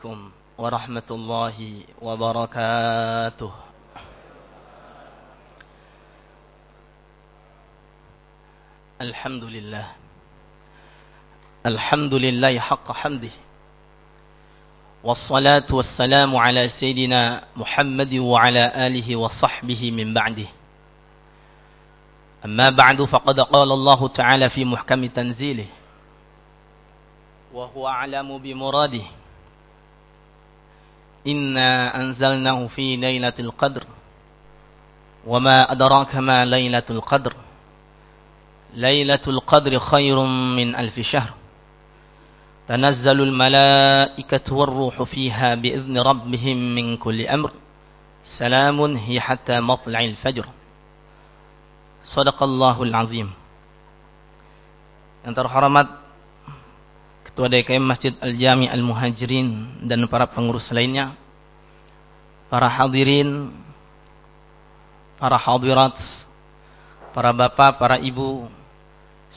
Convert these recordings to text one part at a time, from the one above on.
عليكم ورحمة الله وبركاته. الحمد لله. الحمد لله حق حمده. والصلاة والسلام على سيدنا محمد وعلى آله وصحبه من بعده. أما بعد فقد قال الله تعالى في محكم تنزيله وهو أعلم بمراده. إنا أنزلناه في ليلة القدر وما أدراك ما ليلة القدر ليلة القدر خير من ألف شهر تنزل الملائكة والروح فيها بإذن ربهم من كل أمر سلام هي حتى مطلع الفجر صدق الله العظيم. Yang terhormat Ketua DKM Masjid Al-Jami Al-Muhajirin dan para pengurus lainnya, para hadirin, para hadirat, para bapak, para ibu,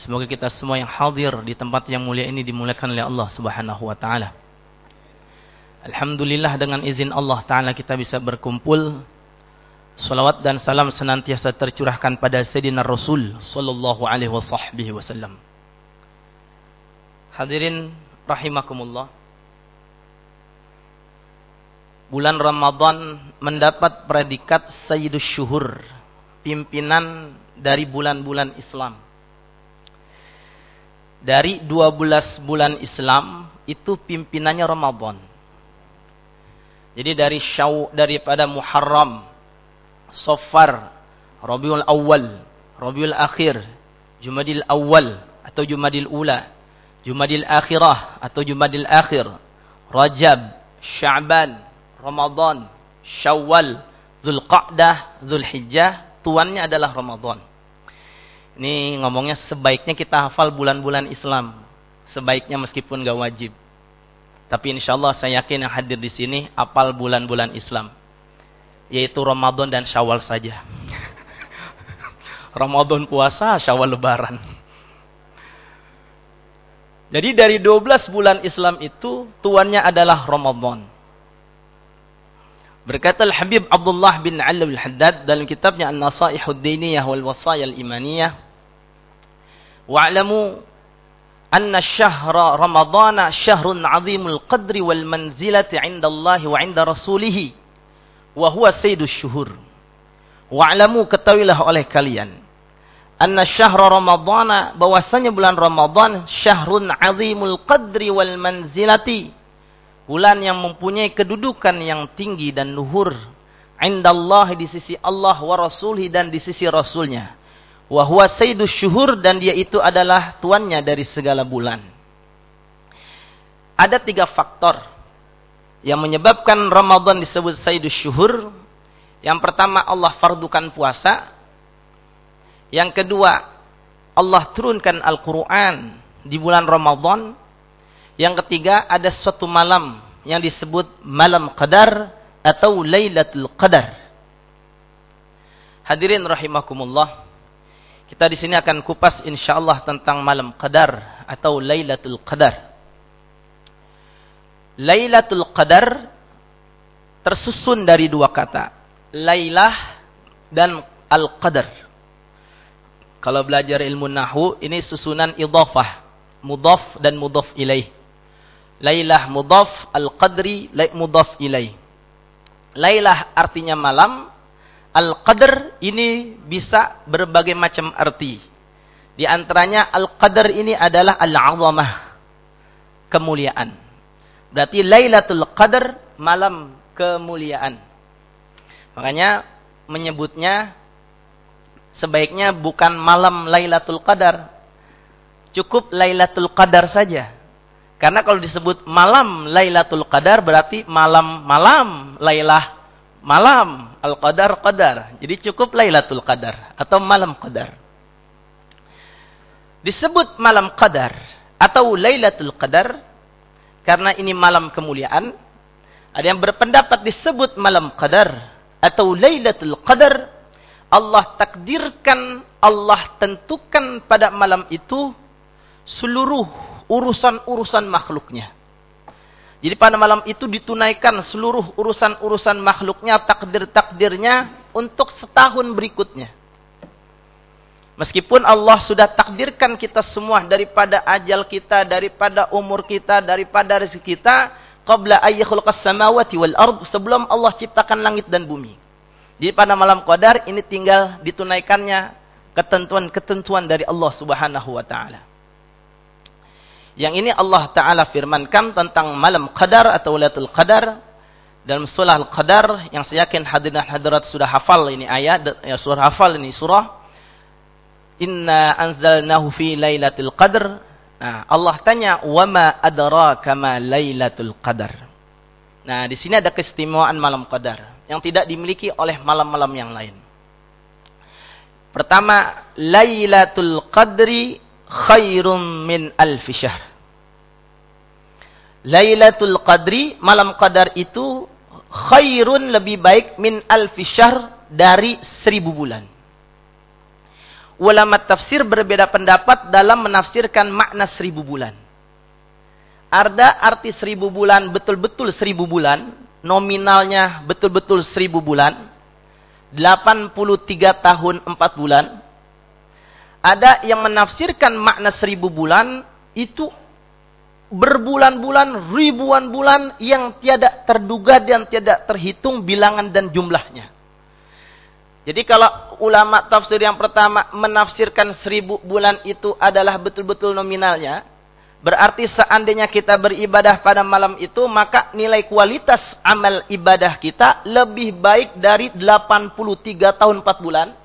semoga kita semua yang hadir di tempat yang mulia ini dimuliakan oleh Allah Subhanahu wa taala. Alhamdulillah dengan izin Allah taala kita bisa berkumpul Salawat dan salam senantiasa tercurahkan pada Sayyidina Rasul sallallahu alaihi wasallam. Hadirin rahimakumullah. Bulan Ramadan mendapat predikat Sayyidus Syuhur, pimpinan dari bulan-bulan Islam. Dari 12 bulan Islam itu pimpinannya Ramadan. Jadi dari Syaw daripada Muharram, Safar, Rabiul Awal, Rabiul Akhir, Jumadil Awal atau Jumadil Ula, Jumadil Akhirah atau Jumadil Akhir, Rajab, Sya'ban, Ramadan, Syawal, Zulqa'dah, Zulhijjah, tuannya adalah Ramadan. Ini ngomongnya sebaiknya kita hafal bulan-bulan Islam. Sebaiknya meskipun gak wajib. Tapi insya Allah saya yakin yang hadir di sini apal bulan-bulan Islam. Yaitu Ramadan dan Syawal saja. Ramadan puasa, Syawal lebaran. Jadi dari 12 bulan Islam itu tuannya adalah Ramadan. Berkata Al-Habib Abdullah bin Ali al-Haddad dalam kitabnya An-Nasaihud Diniyah wal Wasaya al-Imaniyah. Wa'lamu anna syahra Ramadana syahrun 'azimul qadri wal manzilati 'inda Allah wa 'inda rasulih wa huwa sayyidus syuhur. Wa'lamu ketahuilah oleh kalian anna syahra ramadana bahwasanya bulan Ramadan syahrun azimul qadri wal manzilati bulan yang mempunyai kedudukan yang tinggi dan luhur. Indallah di sisi Allah wa rasulih dan di sisi rasulnya. Wa huwa sayyidus syuhur dan dia itu adalah tuannya dari segala bulan. Ada tiga faktor yang menyebabkan Ramadan disebut sayyidus syuhur. Yang pertama Allah fardukan puasa. Yang kedua, Allah turunkan Al-Quran di bulan Ramadan. Yang ketiga, ada suatu malam yang disebut malam qadar atau Lailatul Qadar. Hadirin rahimakumullah. Kita di sini akan kupas insyaallah tentang malam qadar atau Lailatul Qadar. Lailatul Qadar tersusun dari dua kata. Lailah dan Al-Qadar. Kalau belajar ilmu nahu, ini susunan idhafah. Mudhaf dan mudhaf ilaih. Lailah mudhaf, al-qadri mudhaf ilaih. Lailah artinya malam. Al-qadr ini bisa berbagai macam arti. Di antaranya al-qadr ini adalah al-azamah. Kemuliaan. Berarti Lailatul Qadar malam kemuliaan. Makanya menyebutnya sebaiknya bukan malam Lailatul Qadar. Cukup Lailatul Qadar saja. Karena kalau disebut malam Lailatul Qadar berarti malam-malam Lailah malam Al-Qadar Qadar. Jadi cukup Lailatul Qadar atau malam Qadar. Disebut malam Qadar atau Lailatul Qadar karena ini malam kemuliaan. Ada yang berpendapat disebut malam Qadar atau Lailatul Qadar Allah takdirkan, Allah tentukan pada malam itu seluruh urusan-urusan makhluknya. Jadi pada malam itu ditunaikan seluruh urusan-urusan makhluknya, takdir-takdirnya untuk setahun berikutnya. Meskipun Allah sudah takdirkan kita semua daripada ajal kita, daripada umur kita, daripada rezeki kita, qabla ayyakhulqas samawati wal ard, sebelum Allah ciptakan langit dan bumi. Jadi pada malam qadar ini tinggal ditunaikannya ketentuan-ketentuan dari Allah Subhanahu wa taala. Yang ini Allah Ta'ala firmankan tentang malam qadar atau Lailatul Qadar dalam surah Al-Qadar yang saya yakin hadirin hadirat sudah hafal ini ayat ya surah hafal ini surah Inna anzalnahu fi Lailatul Qadar. Nah, Allah tanya, "Wa ma adraka ma Lailatul Qadar?" Nah, di sini ada keistimewaan malam Qadar yang tidak dimiliki oleh malam-malam yang lain. Pertama, Lailatul Qadri khairum min alfi. Lailatul Qadri, malam Qadar itu khairun lebih baik min alfi syahr dari seribu bulan. Ulama tafsir berbeda pendapat dalam menafsirkan makna seribu bulan. Ada arti seribu bulan betul-betul seribu bulan, nominalnya betul-betul seribu bulan, 83 tahun 4 bulan, ada yang menafsirkan makna seribu bulan itu berbulan-bulan, ribuan bulan yang tiada terduga dan tiada terhitung bilangan dan jumlahnya. Jadi kalau ulama tafsir yang pertama menafsirkan seribu bulan itu adalah betul-betul nominalnya, berarti seandainya kita beribadah pada malam itu, maka nilai kualitas amal ibadah kita lebih baik dari 83 tahun 4 bulan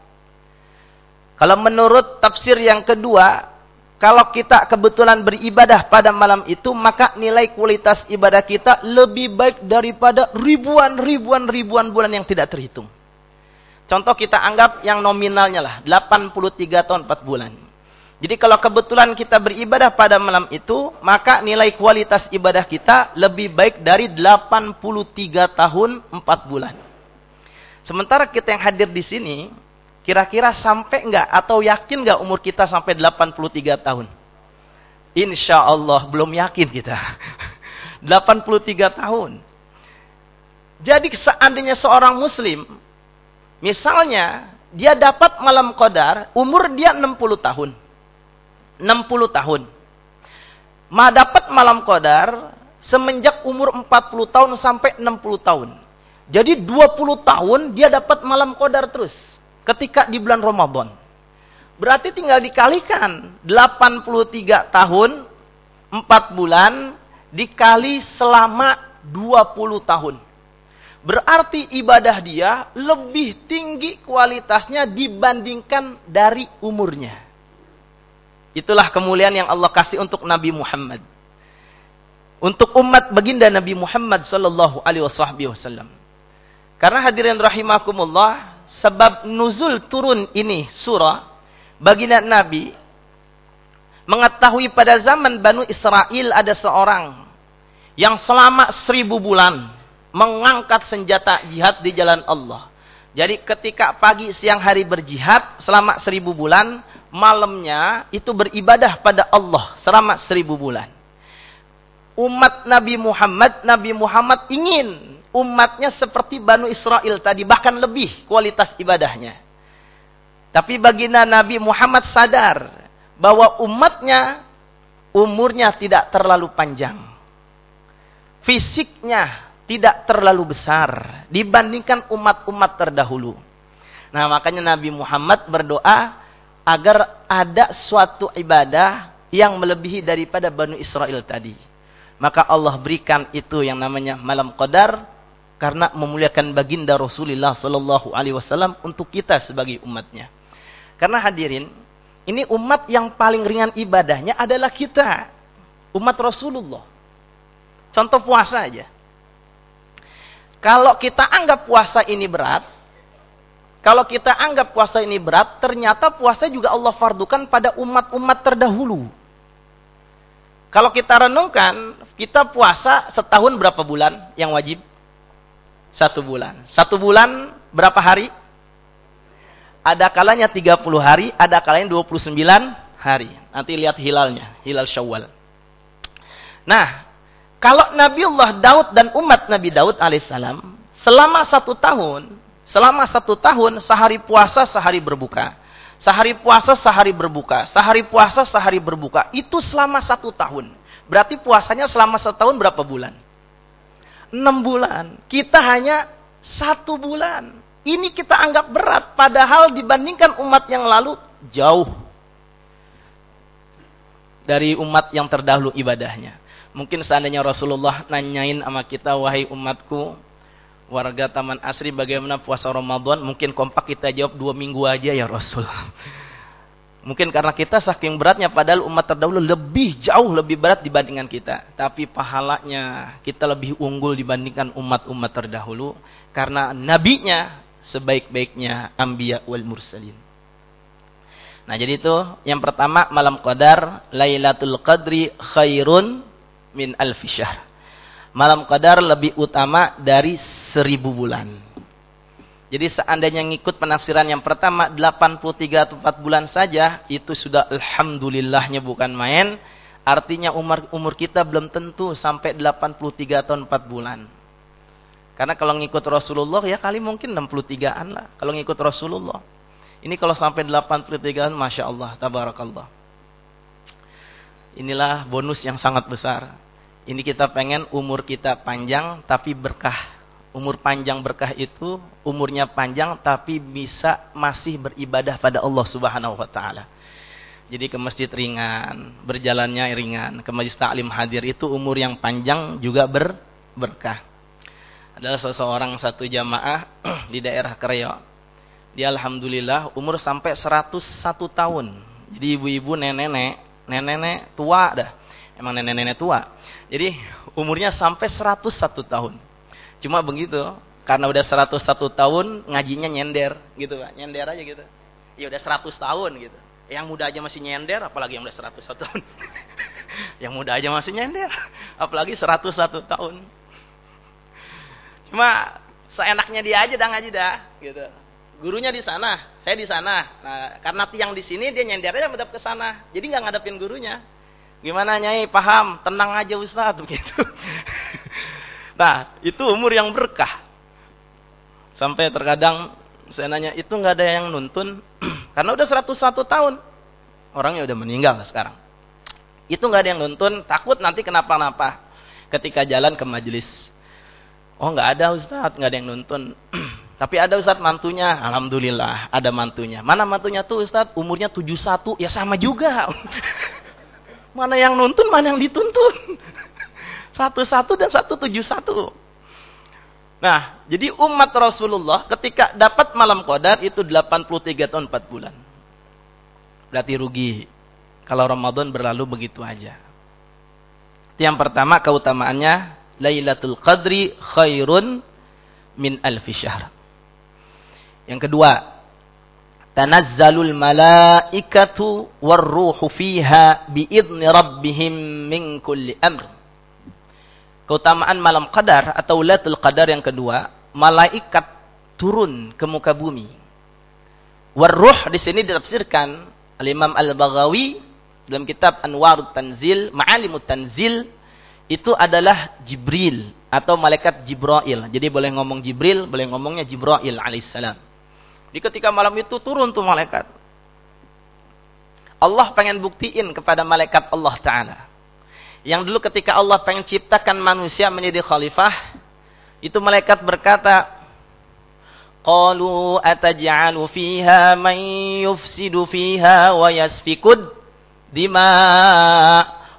kalau menurut tafsir yang kedua, kalau kita kebetulan beribadah pada malam itu, maka nilai kualitas ibadah kita lebih baik daripada ribuan-ribuan ribuan bulan yang tidak terhitung. Contoh kita anggap yang nominalnya lah, 83 tahun 4 bulan. Jadi kalau kebetulan kita beribadah pada malam itu, maka nilai kualitas ibadah kita lebih baik dari 83 tahun 4 bulan. Sementara kita yang hadir di sini, Kira-kira sampai enggak atau yakin enggak umur kita sampai 83 tahun? Insya Allah belum yakin kita. 83 tahun. Jadi seandainya seorang muslim, misalnya dia dapat malam qadar, umur dia 60 tahun. 60 tahun. Ma dapat malam qadar semenjak umur 40 tahun sampai 60 tahun. Jadi 20 tahun dia dapat malam qadar terus ketika di bulan Ramadan. Berarti tinggal dikalikan 83 tahun 4 bulan dikali selama 20 tahun. Berarti ibadah dia lebih tinggi kualitasnya dibandingkan dari umurnya. Itulah kemuliaan yang Allah kasih untuk Nabi Muhammad. Untuk umat baginda Nabi Muhammad sallallahu alaihi wasallam. Karena hadirin rahimakumullah, sebab nuzul turun ini surah baginda Nabi mengetahui pada zaman Banu Israel ada seorang yang selama seribu bulan mengangkat senjata jihad di jalan Allah. Jadi ketika pagi siang hari berjihad selama seribu bulan, malamnya itu beribadah pada Allah selama seribu bulan. Umat Nabi Muhammad, Nabi Muhammad ingin umatnya seperti Banu Israel tadi, bahkan lebih kualitas ibadahnya. Tapi baginda Nabi Muhammad sadar bahwa umatnya umurnya tidak terlalu panjang. Fisiknya tidak terlalu besar dibandingkan umat-umat terdahulu. Nah, makanya Nabi Muhammad berdoa agar ada suatu ibadah yang melebihi daripada Banu Israel tadi. Maka Allah berikan itu yang namanya malam qadar karena memuliakan baginda Rasulullah Sallallahu Alaihi Wasallam untuk kita sebagai umatnya. Karena hadirin, ini umat yang paling ringan ibadahnya adalah kita, umat Rasulullah. Contoh puasa aja. Kalau kita anggap puasa ini berat, kalau kita anggap puasa ini berat, ternyata puasa juga Allah fardukan pada umat-umat terdahulu. Kalau kita renungkan, kita puasa setahun berapa bulan yang wajib? Satu bulan. Satu bulan berapa hari? Ada kalanya 30 hari, ada kalanya 29 hari. Nanti lihat hilalnya, hilal syawal. Nah, Kalau Nabiullah Daud dan umat Nabi Daud alaihissalam selama satu tahun, selama satu tahun sehari puasa sehari berbuka, sehari puasa sehari berbuka, sehari puasa sehari berbuka, itu selama satu tahun. Berarti puasanya selama setahun berapa bulan? Enam bulan. Kita hanya satu bulan. Ini kita anggap berat, padahal dibandingkan umat yang lalu jauh dari umat yang terdahulu ibadahnya. Mungkin seandainya Rasulullah nanyain sama kita, wahai umatku, warga Taman Asri bagaimana puasa Ramadan? Mungkin kompak kita jawab dua minggu aja ya Rasul. Mungkin karena kita saking beratnya padahal umat terdahulu lebih jauh lebih berat dibandingkan kita. Tapi pahalanya kita lebih unggul dibandingkan umat-umat terdahulu. Karena nabinya sebaik-baiknya ambiya wal mursalin. Nah jadi itu yang pertama malam qadar Lailatul Qadri khairun min alfi syahr. Malam Qadar lebih utama dari seribu bulan. Jadi seandainya ngikut penafsiran yang pertama 83 atau 4 bulan saja itu sudah alhamdulillahnya bukan main. Artinya umur umur kita belum tentu sampai 83 atau 4 bulan. Karena kalau ngikut Rasulullah ya kali mungkin 63-an lah. Kalau ngikut Rasulullah. Ini kalau sampai 83-an Masya Allah. Tabarakallah. Inilah bonus yang sangat besar. Ini kita pengen umur kita panjang tapi berkah. Umur panjang berkah itu umurnya panjang tapi bisa masih beribadah pada Allah Subhanahu wa taala. Jadi ke masjid ringan, berjalannya ringan, ke majlis taklim hadir itu umur yang panjang juga ber berkah. Adalah seseorang satu jamaah di daerah Kreo. Dia alhamdulillah umur sampai 101 tahun. Jadi ibu-ibu, nenek-nenek, nenek-nenek tua dah Emang nenek-nenek tua. Jadi umurnya sampai 101 tahun. Cuma begitu, karena udah 101 tahun ngajinya nyender gitu Pak. Nyender aja gitu. Ya udah 100 tahun gitu. Yang muda aja masih nyender, apalagi yang udah 101 tahun. yang muda aja masih nyender, apalagi 101 tahun. Cuma seenaknya dia aja dah ngaji dah gitu. Gurunya di sana, saya di sana. Nah, karena tiang di sini dia nyender aja menghadap ke sana. Jadi nggak ngadepin gurunya. Gimana Nyai? Paham? Tenang aja Ustaz begitu. Nah, itu umur yang berkah. Sampai terkadang saya nanya, itu nggak ada yang nuntun karena udah 101 tahun. Orangnya udah meninggal sekarang. Itu nggak ada yang nuntun, takut nanti kenapa-napa ketika jalan ke majelis. Oh nggak ada Ustaz, nggak ada yang nuntun. Tapi ada Ustaz mantunya, Alhamdulillah ada mantunya. Mana mantunya tuh Ustaz? Umurnya 71, ya sama juga. Mana yang nuntun, mana yang dituntun. Satu-satu dan satu tujuh satu. Nah, jadi umat Rasulullah ketika dapat malam qadar itu 83 tahun 4 bulan. Berarti rugi. Kalau Ramadan berlalu begitu aja. Yang pertama keutamaannya Lailatul Qadri khairun min alfi syahr. Yang kedua, tanazzalul malaikatu warruhu fiha biidni rabbihim min kulli amr. Keutamaan malam qadar atau Lailatul Qadar yang kedua, malaikat turun ke muka bumi. Warruh di sini ditafsirkan Al-Imam Al-Baghawi dalam kitab Anwarut Tanzil, Ma'alimut Tanzil itu adalah Jibril atau malaikat Jibril. Jadi boleh ngomong Jibril, boleh ngomongnya Jibril alaihissalam. Di ketika malam itu turun tuh malaikat. Allah pengen buktiin kepada malaikat Allah Ta'ala. Yang dulu ketika Allah pengen ciptakan manusia menjadi khalifah. Itu malaikat berkata. Qalu ataj'alu fiha man yufsidu fiha wa yasfikud dima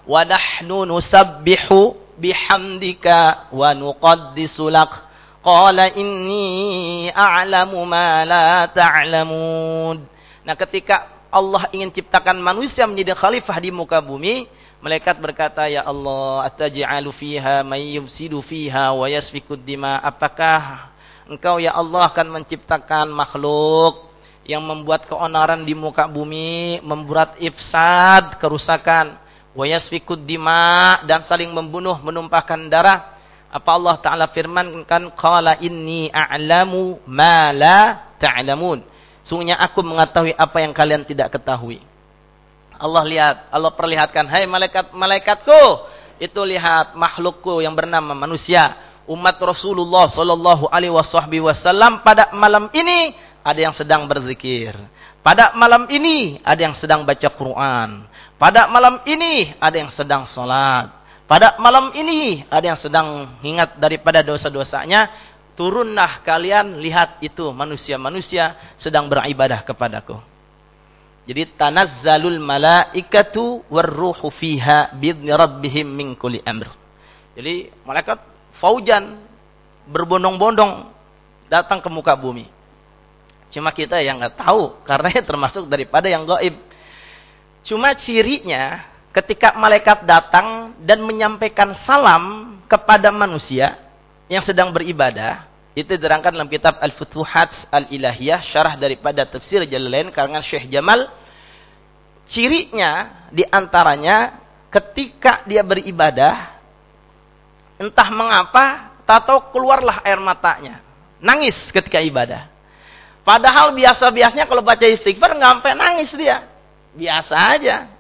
wa nahnu nusabbihu bihamdika wa nuqaddisu lak. Qala inni a'lamu ma la ta'lamun. Nah, ketika Allah ingin ciptakan manusia menjadi khalifah di muka bumi, malaikat berkata, "Ya Allah, ataj'alu fiha may yufsidu fiha wa yasfikud dima?" Apakah Engkau ya Allah akan menciptakan makhluk yang membuat keonaran di muka bumi, membuat ifsad, kerusakan, wa yasfikud dima dan saling membunuh, menumpahkan darah? Apa Allah Ta'ala firmankan, Qala inni a'lamu ma la ta'lamun. Sungguhnya aku mengetahui apa yang kalian tidak ketahui. Allah lihat, Allah perlihatkan, hai malaikat-malaikatku, Itu lihat makhlukku yang bernama manusia, umat Rasulullah sallallahu alaihi wasallam pada malam ini ada yang sedang berzikir. Pada malam ini ada yang sedang baca Quran. Pada malam ini ada yang sedang sholat. Pada malam ini ada yang sedang ingat daripada dosa-dosanya turunlah kalian lihat itu manusia-manusia sedang beribadah kepadaku. Jadi tanazzalul malaikatu warruhu fiha bidni rabbihim min amr. Jadi malaikat faujan berbondong-bondong datang ke muka bumi. Cuma kita yang nggak tahu karena termasuk daripada yang gaib. Cuma cirinya ketika malaikat datang dan menyampaikan salam kepada manusia yang sedang beribadah, itu diterangkan dalam kitab Al-Futuhat Al-Ilahiyah, syarah daripada tafsir Jalalain karangan Syekh Jamal. Cirinya di antaranya ketika dia beribadah, entah mengapa, tato keluarlah air matanya. Nangis ketika ibadah. Padahal biasa-biasanya kalau baca istighfar nggak sampai nangis dia. Biasa aja.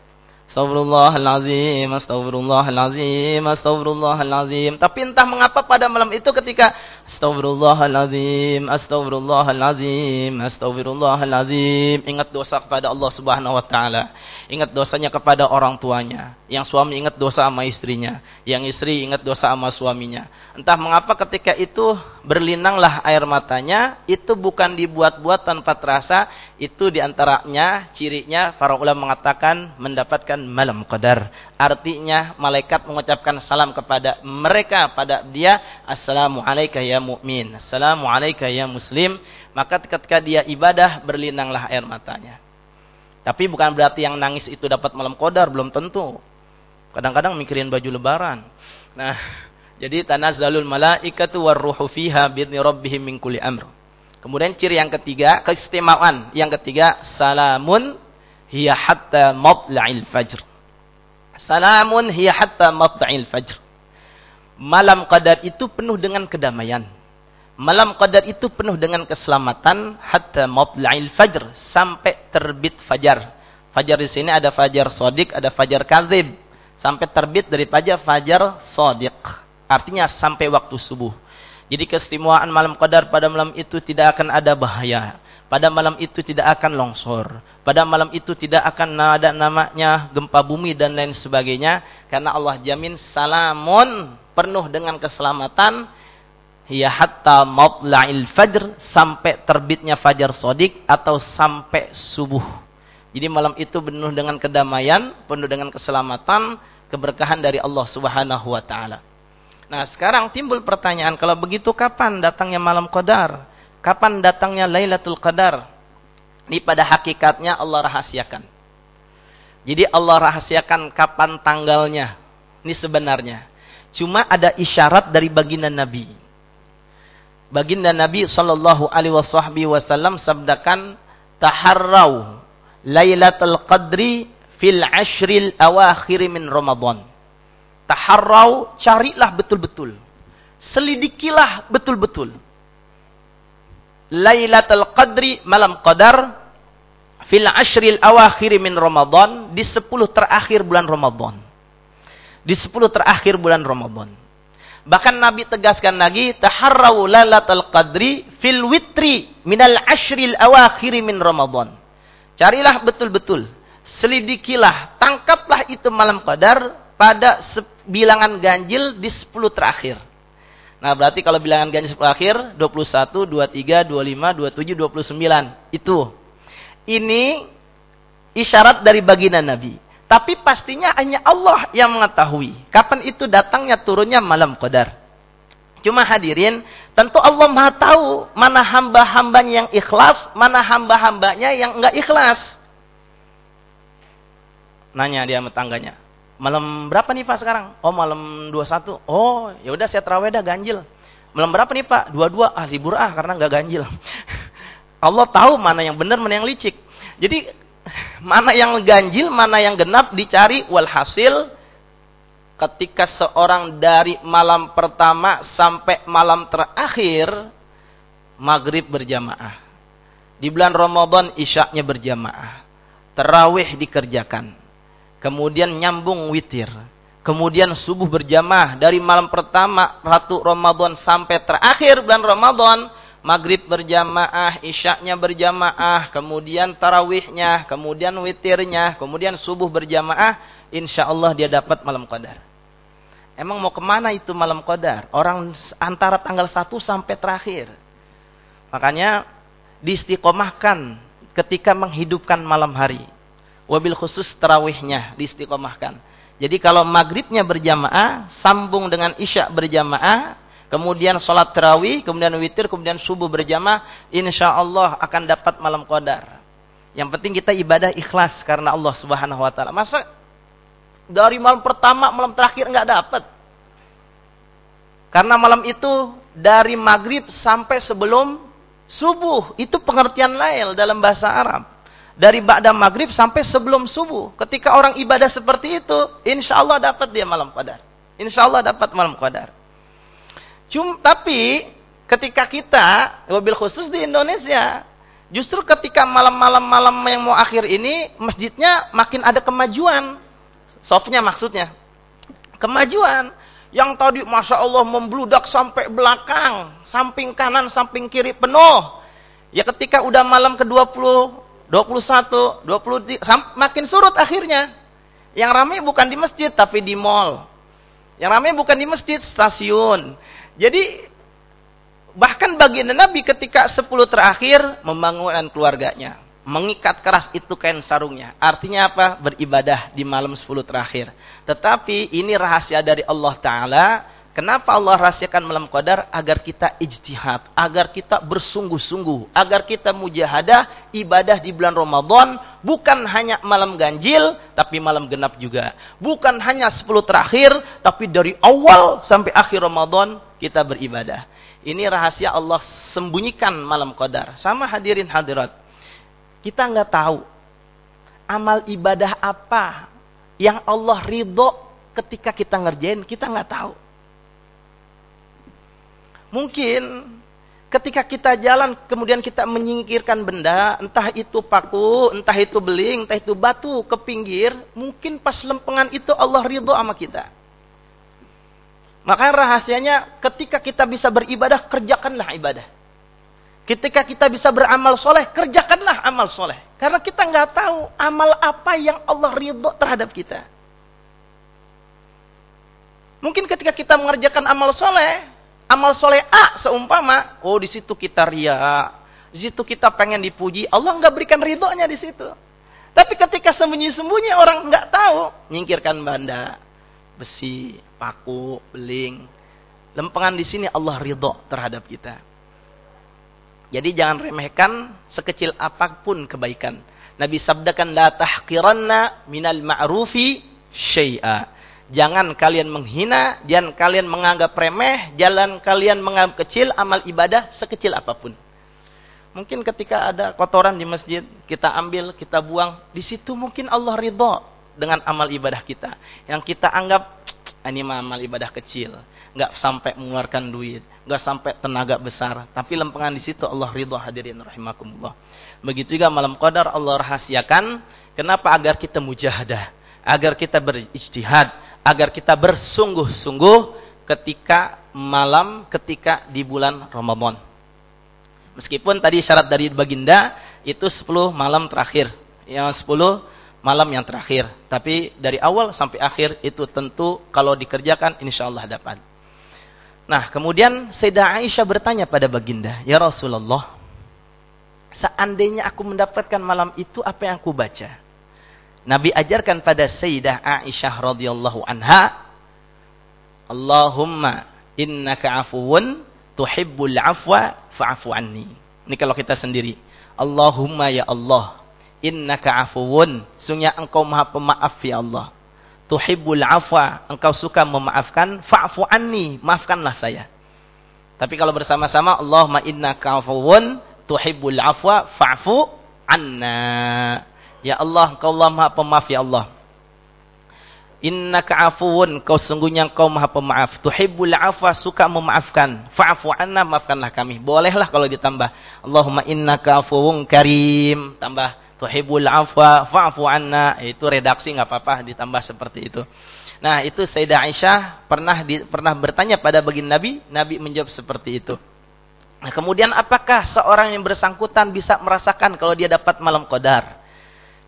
Astagfirullahalazim, astagfirullahalazim, astagfirullahalazim. Tapi entah mengapa pada malam itu ketika astagfirullahalazim, astagfirullahalazim, astagfirullahalazim, ingat dosa kepada Allah Subhanahu wa taala. Ingat dosanya kepada orang tuanya. Yang suami ingat dosa sama istrinya, yang istri ingat dosa sama suaminya. Entah mengapa ketika itu berlinanglah air matanya, itu bukan dibuat-buat tanpa terasa, itu di antaranya cirinya para ulama mengatakan mendapatkan malam qadar. Artinya malaikat mengucapkan salam kepada mereka pada dia, Assalamu alayka ya mu'min, Assalamu alayka ya muslim. Maka ketika dia ibadah berlinanglah air matanya. Tapi bukan berarti yang nangis itu dapat malam qadar, belum tentu. Kadang-kadang mikirin baju lebaran. Nah, jadi tanazzalul malaikatu warruhu fiha bi'idni rabbihim min kulli amr. Kemudian ciri yang ketiga, keistimewaan. Yang ketiga, salamun hiya hatta matla'il fajr. Salamun hiya hatta matla'il fajr. Malam qadar itu penuh dengan kedamaian. Malam qadar itu penuh dengan keselamatan hatta matla'il fajr sampai terbit fajar. Fajar di sini ada fajar sodik, ada fajar kazib. Sampai terbit dari fajar fajar sodik. Artinya sampai waktu subuh. Jadi keistimewaan malam qadar pada malam itu tidak akan ada bahaya. Pada malam itu tidak akan longsor. Pada malam itu tidak akan ada namanya gempa bumi dan lain sebagainya. Karena Allah jamin salamun penuh dengan keselamatan. Ya hatta matla'il fajr. Sampai terbitnya fajar sodik atau sampai subuh. Jadi malam itu penuh dengan kedamaian, penuh dengan keselamatan, keberkahan dari Allah subhanahu wa ta'ala. Nah sekarang timbul pertanyaan, kalau begitu kapan datangnya malam qadar? Kapan datangnya Lailatul Qadar? Ini pada hakikatnya Allah rahasiakan. Jadi Allah rahasiakan kapan tanggalnya. Ini sebenarnya. Cuma ada isyarat dari baginda Nabi. Baginda Nabi sallallahu alaihi wasallam sabdakan taharrau Lailatul Qadri fil ashril awakhir min Ramadan. Taharrau carilah betul-betul. Selidikilah betul-betul Lailatul Qadri malam Qadar fil ashril awakhir min Ramadan di 10 terakhir bulan Ramadan. Di 10 terakhir bulan Ramadan. Bahkan Nabi tegaskan lagi taharraw lailatul qadri fil witri minal ashril awakhir min Ramadan. Carilah betul-betul, selidikilah, tangkaplah itu malam qadar pada bilangan ganjil di 10 terakhir. Nah, berarti kalau bilangan ganjil terakhir 21, 23, 25, 27, 29. Itu. Ini isyarat dari baginda Nabi. Tapi pastinya hanya Allah yang mengetahui. Kapan itu datangnya turunnya malam qadar. Cuma hadirin, tentu Allah maha tahu mana hamba-hambanya yang ikhlas, mana hamba-hambanya yang enggak ikhlas. Nanya dia sama tangganya malam berapa nih Pak sekarang? Oh malam 21. Oh ya udah saya terawih dah ganjil. Malam berapa nih Pak? Dua-dua. Ah libur ah karena nggak ganjil. Allah tahu mana yang benar mana yang licik. Jadi mana yang ganjil, mana yang genap dicari walhasil ketika seorang dari malam pertama sampai malam terakhir maghrib berjamaah. Di bulan Ramadan isyaknya berjamaah. Terawih dikerjakan Kemudian nyambung witir. kemudian subuh berjamaah dari malam pertama ratu Ramadan sampai terakhir bulan Ramadan, maghrib berjamaah, isyaknya berjamaah, kemudian tarawihnya, kemudian witirnya, kemudian subuh berjamaah, insya Allah dia dapat malam qadar. Emang mau ke mana itu malam qadar? Orang antara tanggal 1 sampai terakhir. Makanya diistiqomahkan ketika menghidupkan malam hari. Wabil khusus terawihnya diistiqomahkan. Jadi kalau maghribnya berjamaah, sambung dengan isya berjamaah, kemudian sholat terawih, kemudian witir, kemudian subuh berjamaah, insya Allah akan dapat malam qadar. Yang penting kita ibadah ikhlas karena Allah Subhanahu Wa Taala. Masa dari malam pertama, malam terakhir nggak dapat? Karena malam itu dari maghrib sampai sebelum subuh. Itu pengertian lail dalam bahasa Arab dari ba'da maghrib sampai sebelum subuh. Ketika orang ibadah seperti itu, insya Allah dapat dia malam qadar. Insya Allah dapat malam qadar. Cum, tapi ketika kita, mobil khusus di Indonesia, justru ketika malam-malam malam yang mau akhir ini, masjidnya makin ada kemajuan. Softnya maksudnya. Kemajuan. Yang tadi Masya Allah membludak sampai belakang. Samping kanan, samping kiri penuh. Ya ketika udah malam ke-20, 21, 23, makin surut akhirnya. Yang ramai bukan di masjid tapi di mall. Yang ramai bukan di masjid, stasiun. Jadi bahkan bagian Nabi ketika 10 terakhir membangunkan keluarganya. Mengikat keras itu kain sarungnya. Artinya apa? Beribadah di malam 10 terakhir. Tetapi ini rahasia dari Allah Ta'ala Kenapa Allah rahasiakan malam qadar? Agar kita ijtihad, agar kita bersungguh-sungguh, agar kita mujahadah ibadah di bulan Ramadan bukan hanya malam ganjil tapi malam genap juga. Bukan hanya 10 terakhir tapi dari awal sampai akhir Ramadan kita beribadah. Ini rahasia Allah sembunyikan malam qadar. Sama hadirin hadirat. Kita nggak tahu amal ibadah apa yang Allah ridho ketika kita ngerjain, kita nggak tahu. Mungkin ketika kita jalan kemudian kita menyingkirkan benda, entah itu paku, entah itu beling, entah itu batu ke pinggir, mungkin pas lempengan itu Allah ridho sama kita. Maka rahasianya ketika kita bisa beribadah, kerjakanlah ibadah. Ketika kita bisa beramal soleh, kerjakanlah amal soleh. Karena kita nggak tahu amal apa yang Allah ridho terhadap kita. Mungkin ketika kita mengerjakan amal soleh, amal soleh A seumpama, oh di situ kita ria, di situ kita pengen dipuji, Allah nggak berikan ridhonya di situ. Tapi ketika sembunyi-sembunyi orang nggak tahu, nyingkirkan benda, besi, paku, beling, lempengan di sini Allah ridho terhadap kita. Jadi jangan remehkan sekecil apa pun kebaikan. Nabi sabdakan la tahqiranna minal ma'rufi syai'a Jangan kalian menghina, jangan kalian menganggap remeh, jangan kalian menganggap kecil amal ibadah sekecil apa pun. Mungkin ketika ada kotoran di masjid, kita ambil, kita buang, di situ mungkin Allah ridho dengan amal ibadah kita. Yang kita anggap ini amal ibadah kecil, nggak sampai mengeluarkan duit, nggak sampai tenaga besar, tapi lempengan di situ Allah ridho hadirin rahimakumullah. Begitu juga malam qadar Allah rahasiakan, kenapa agar kita mujahadah, agar kita berijtihad, agar kita bersungguh-sungguh ketika malam ketika di bulan Ramadan. Meskipun tadi syarat dari baginda itu 10 malam terakhir. Yang 10 malam yang terakhir. Tapi dari awal sampai akhir itu tentu kalau dikerjakan insya Allah dapat. Nah kemudian Sayyidah Aisyah bertanya pada baginda. Ya Rasulullah. Seandainya aku mendapatkan malam itu apa yang aku baca? Nabi ajarkan pada Sayyidah Aisyah radhiyallahu anha, Allahumma innaka afuwun tuhibbul afwa fa'fu anni. Ini kalau kita sendiri. Allahumma ya Allah, innaka afuwun, sungguh engkau maha pemaaf ya Allah. Tuhibbul afwa, engkau suka memaafkan, fa'fu anni, maafkanlah saya. Tapi kalau bersama-sama Allahumma innaka afuwun tuhibbul afwa fa'fu anna. Ya Allah, Engkau Allah Maha Pemaaf ya Allah. Innaka afuwun, kau sungguhnya kau maha pemaaf. Tuhibbul afwa, suka memaafkan. Fa'fu anna, maafkanlah kami. Bolehlah kalau ditambah. Allahumma innaka afuwun karim. Tambah Tuhibul afwa fa'fu anna. Itu redaksi nggak apa-apa ditambah seperti itu. Nah, itu Sayyidah Aisyah pernah di, pernah bertanya pada baginda Nabi, Nabi menjawab seperti itu. Nah, kemudian apakah seorang yang bersangkutan bisa merasakan kalau dia dapat malam qadar?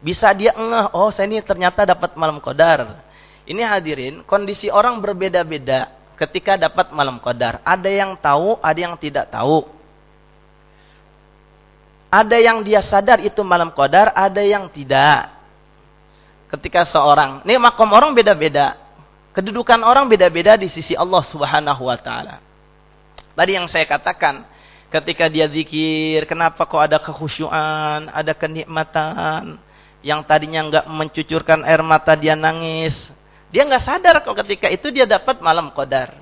Bisa dia ngeh, oh saya ini ternyata dapat malam qadar. Ini hadirin, kondisi orang berbeda-beda ketika dapat malam qadar. Ada yang tahu, ada yang tidak tahu. Ada yang dia sadar itu malam qadar, ada yang tidak. Ketika seorang, ini makom orang beda-beda. Kedudukan orang beda-beda di sisi Allah Subhanahu wa taala. Tadi yang saya katakan, ketika dia zikir, kenapa kok ada kekhusyuan, ada kenikmatan, yang tadinya nggak mencucurkan air mata dia nangis. Dia nggak sadar kok ketika itu dia dapat malam qadar.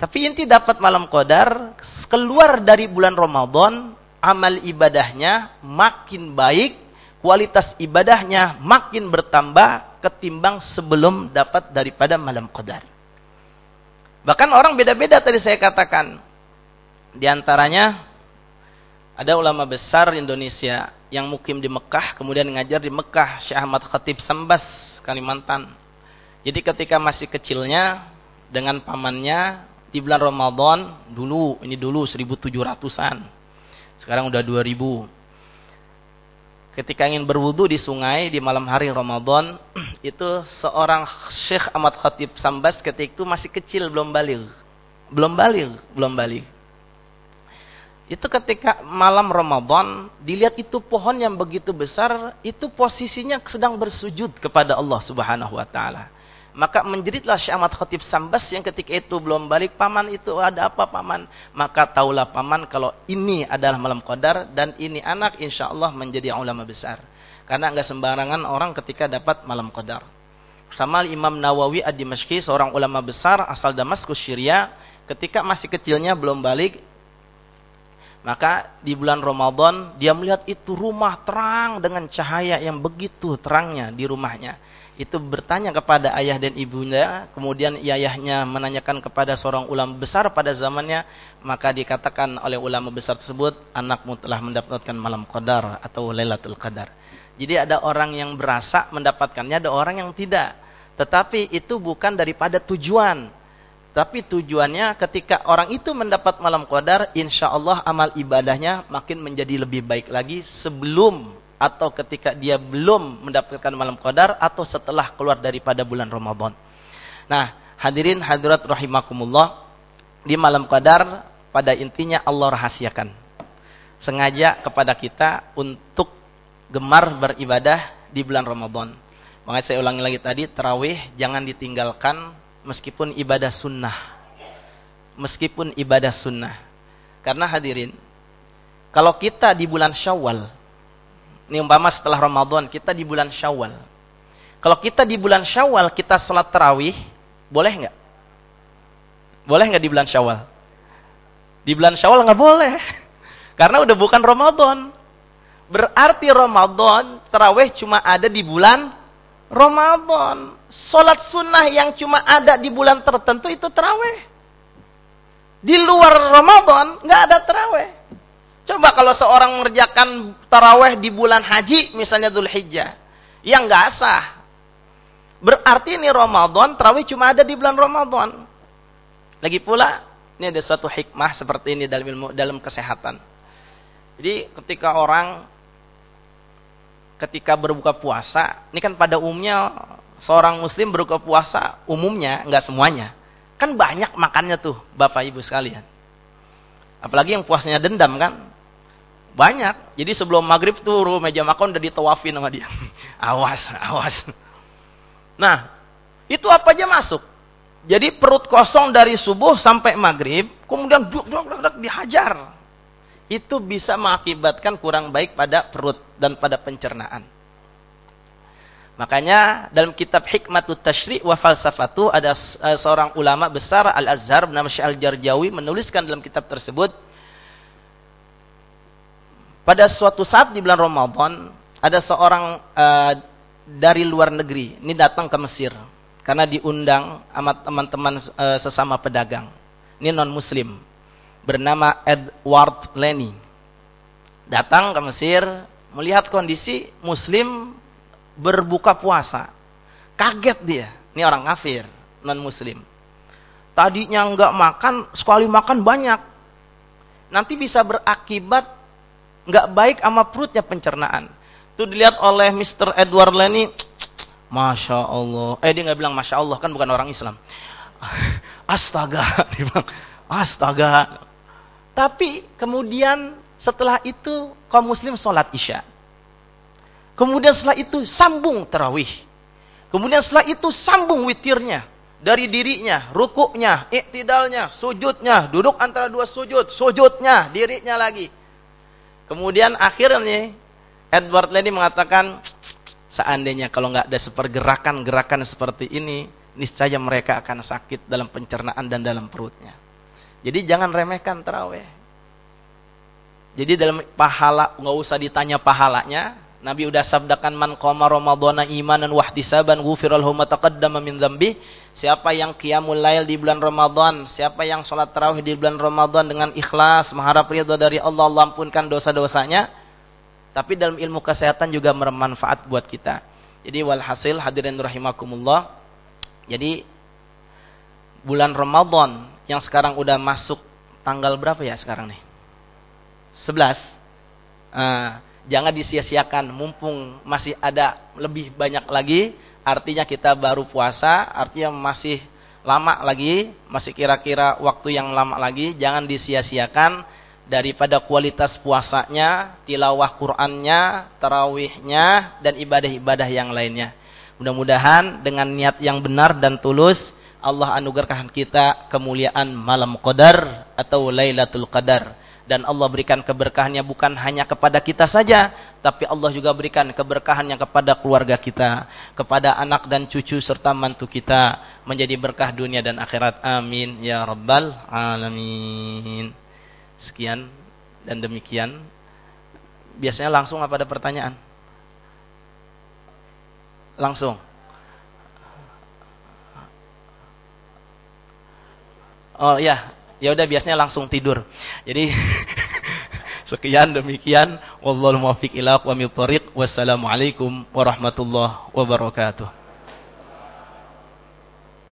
Tapi inti dapat malam qadar, keluar dari bulan Ramadan, amal ibadahnya makin baik, kualitas ibadahnya makin bertambah ketimbang sebelum dapat daripada malam qadar. Bahkan orang beda-beda tadi saya katakan. Di antaranya ada ulama besar Indonesia yang mukim di Mekah, kemudian ngajar di Mekah, Syekh Ahmad Khatib Sambas, Kalimantan. Jadi ketika masih kecilnya dengan pamannya di bulan Ramadan dulu, ini dulu 1700-an sekarang udah 2000. Ketika ingin berwudu di sungai di malam hari Ramadan, itu seorang Syekh Ahmad Khatib Sambas ketika itu masih kecil, belum balik. Belum balik, belum balik. Itu ketika malam Ramadan, dilihat itu pohon yang begitu besar, itu posisinya sedang bersujud kepada Allah Subhanahu wa taala. Maka menjeritlah Syekh Ahmad Khatib Sambas yang ketika itu belum balik. Paman itu ada apa paman? Maka taulah paman kalau ini adalah malam qadar. Dan ini anak insya Allah menjadi ulama besar. Karena enggak sembarangan orang ketika dapat malam qadar. Sama Imam Nawawi ad-Dimashqi seorang ulama besar asal Damaskus Syria. Ketika masih kecilnya belum balik. Maka di bulan Ramadan dia melihat itu rumah terang dengan cahaya yang begitu terangnya di rumahnya itu bertanya kepada ayah dan ibunya, kemudian ayahnya menanyakan kepada seorang ulama besar pada zamannya, maka dikatakan oleh ulama besar tersebut, anakmu telah mendapatkan malam qadar atau Lailatul Qadar. Jadi ada orang yang berasa mendapatkannya, ada orang yang tidak. Tetapi itu bukan daripada tujuan. Tapi tujuannya ketika orang itu mendapat malam qadar, insya Allah amal ibadahnya makin menjadi lebih baik lagi sebelum atau ketika dia belum mendapatkan malam qadar atau setelah keluar daripada bulan Ramadan. Nah, hadirin hadirat rahimakumullah, di malam qadar pada intinya Allah rahasiakan. Sengaja kepada kita untuk gemar beribadah di bulan Ramadan. Makanya saya ulangi lagi tadi, terawih jangan ditinggalkan meskipun ibadah sunnah. Meskipun ibadah sunnah. Karena hadirin, kalau kita di bulan syawal, ini umpama setelah Ramadan, kita di bulan Syawal. Kalau kita di bulan Syawal, kita sholat terawih, boleh nggak? Boleh nggak di bulan Syawal? Di bulan Syawal nggak boleh. Karena udah bukan Ramadan. Berarti Ramadan, terawih cuma ada di bulan Ramadan. Sholat sunnah yang cuma ada di bulan tertentu itu terawih. Di luar Ramadan nggak ada terawih. Coba kalau seorang mengerjakan taraweh di bulan haji, misalnya Dhul Hijjah. Yang nggak sah. Berarti ini Ramadan, tarawih cuma ada di bulan Ramadan. Lagi pula, ini ada suatu hikmah seperti ini dalam ilmu, dalam kesehatan. Jadi ketika orang ketika berbuka puasa, ini kan pada umumnya seorang muslim berbuka puasa umumnya, nggak semuanya. Kan banyak makannya tuh Bapak Ibu sekalian. Apalagi yang puasanya dendam kan. Banyak. Jadi sebelum maghrib tuh meja makan udah ditawafin sama dia. awas, awas. Nah, itu apa aja masuk. Jadi perut kosong dari subuh sampai maghrib, kemudian duk, duk, duk, dihajar. Itu bisa mengakibatkan kurang baik pada perut dan pada pencernaan. Makanya dalam kitab Hikmatut Tashri' wa Falsafatu ada eh, seorang ulama besar Al-Azhar bernama Syekh Al-Jarjawi menuliskan dalam kitab tersebut pada suatu saat di bulan Ramadan, ada seorang uh, dari luar negeri, ini datang ke Mesir. Karena diundang sama teman-teman uh, sesama pedagang. Ini non-muslim. Bernama Edward Lenny. Datang ke Mesir, melihat kondisi muslim berbuka puasa. Kaget dia. Ini orang kafir, non muslim. Tadinya nggak makan, sekali makan banyak. Nanti bisa berakibat nggak baik sama perutnya pencernaan. Itu dilihat oleh Mr. Edward Lenny. Masya Allah. Eh dia nggak bilang Masya Allah kan bukan orang Islam. Astaga, dia bilang astaga. Tapi kemudian setelah itu kaum muslim sholat isya. Kemudian setelah itu sambung terawih. Kemudian setelah itu sambung witirnya. Dari dirinya, rukuknya, iktidalnya, sujudnya, duduk antara dua sujud, sujudnya, dirinya lagi. Kemudian akhirnya Edward Lenny mengatakan, seandainya kalau nggak ada sepergerakan-gerakan seperti ini, niscaya mereka akan sakit dalam pencernaan dan dalam perutnya. Jadi jangan remehkan terawih. Jadi dalam pahala nggak usah ditanya pahalanya, Nabi udah sabdakan man qama ramadhana imanan wahtisaban ghufira lahu ma taqaddama min dzambi. Siapa yang qiyamul lail di bulan Ramadan, siapa yang salat tarawih di bulan Ramadan dengan ikhlas, mengharap ridha dari Allah, Allah dosa-dosanya. Tapi dalam ilmu kesehatan juga bermanfaat buat kita. Jadi walhasil hadirin rahimakumullah. Jadi bulan Ramadan yang sekarang udah masuk tanggal berapa ya sekarang nih? 11. Uh, jangan disia-siakan mumpung masih ada lebih banyak lagi artinya kita baru puasa artinya masih lama lagi masih kira-kira waktu yang lama lagi jangan disia-siakan daripada kualitas puasanya tilawah Qur'annya tarawihnya dan ibadah-ibadah yang lainnya mudah-mudahan dengan niat yang benar dan tulus Allah anugerahkan kita kemuliaan malam qadar atau Lailatul Qadar dan Allah berikan keberkahannya bukan hanya kepada kita saja, tapi Allah juga berikan keberkahannya kepada keluarga kita, kepada anak dan cucu serta mantu kita, menjadi berkah dunia dan akhirat. Amin ya rabbal alamin. Sekian dan demikian. Biasanya langsung apa ada pertanyaan? Langsung. Oh ya, ya udah biasanya langsung tidur. Jadi sekian demikian wallahu muwaffiq ila aqwamit thoriq. Wassalamualaikum warahmatullahi wabarakatuh.